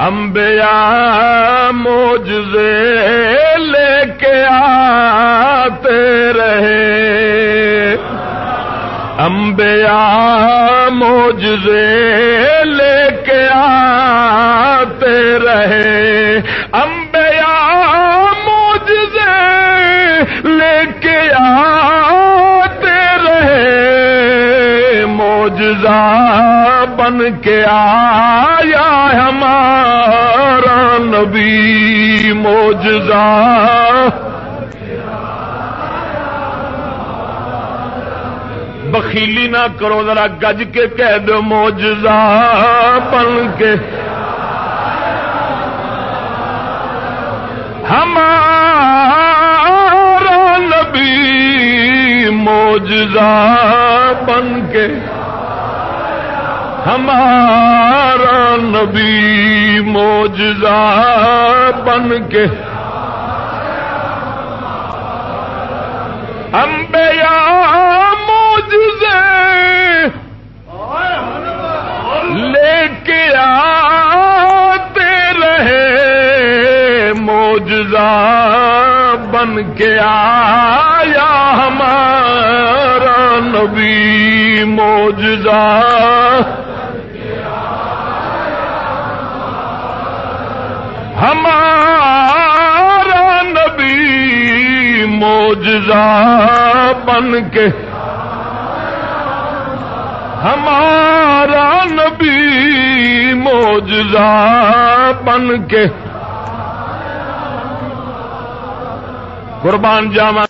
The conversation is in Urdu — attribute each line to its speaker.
Speaker 1: انبیاء موجزے لے کے آتے رہے۔ انبیاء موجزے لے کے آتے رہے۔ انبیاء موجزے لے کے آتے رہے۔ موجزہ بن کے آیا ہمارا نبی موجزہ۔ بخیلی نہ کرو ذرا گج کے کہہ دو موجزہ بن کے۔ ہمارا نبی موجزہ بن کے۔ ہمارا نبی موجزہ بن کے انبیاء موجزے لے کے آتے رہے موجزہ بن کے آیا ہمارا نبی موجزہ ہمارا نبی موجزہ بن کے ہمارا نبی موجزہ بن کے قربان جاوا